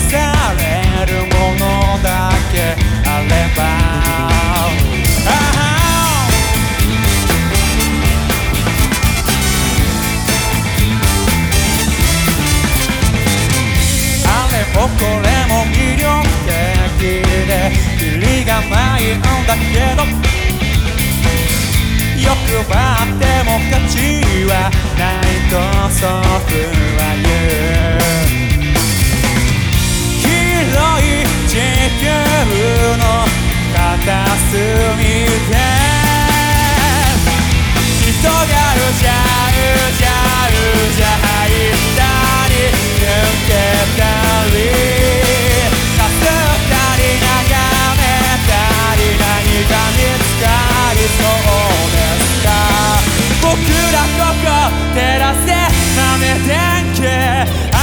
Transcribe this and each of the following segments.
されるものだけあれば。これも魅力的でキリがないんだけど。欲張っても価値はないと祖父は言う。ーの片隅で急がうじゃうじゃうじゃ入ったり抜けたり僕らここ照らせ豆電球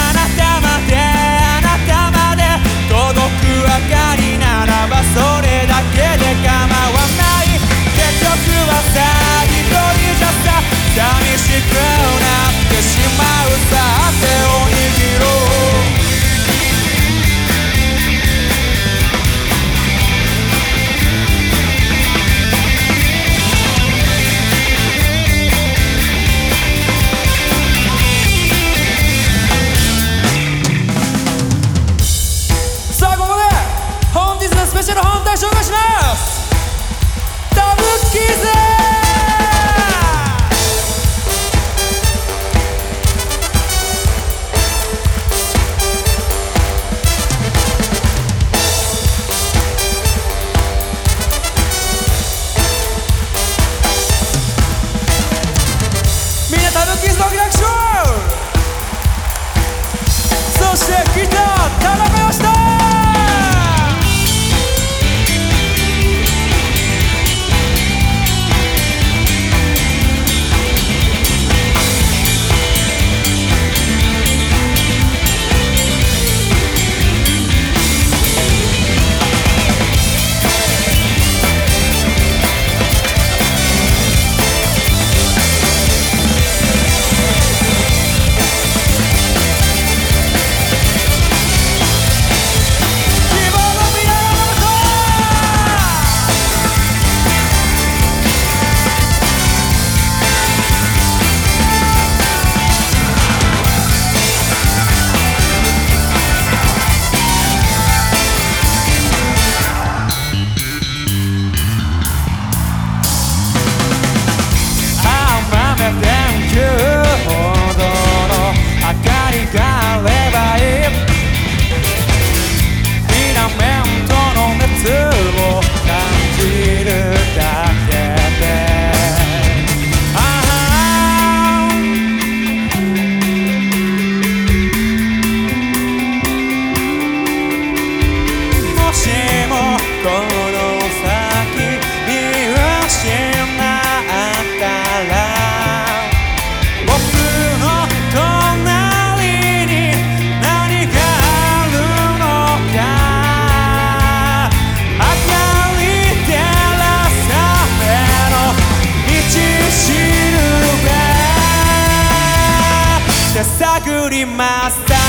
探ります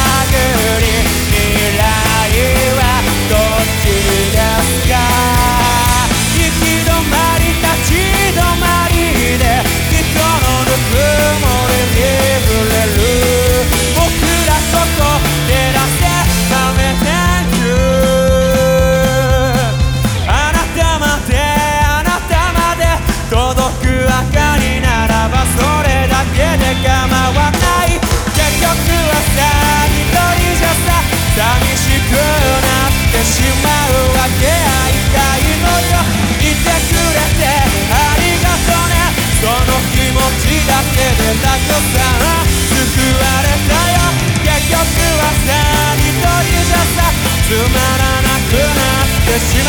つまらなくなってしま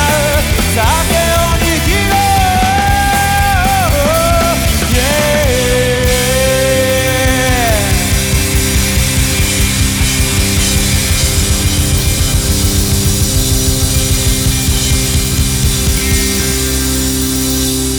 う。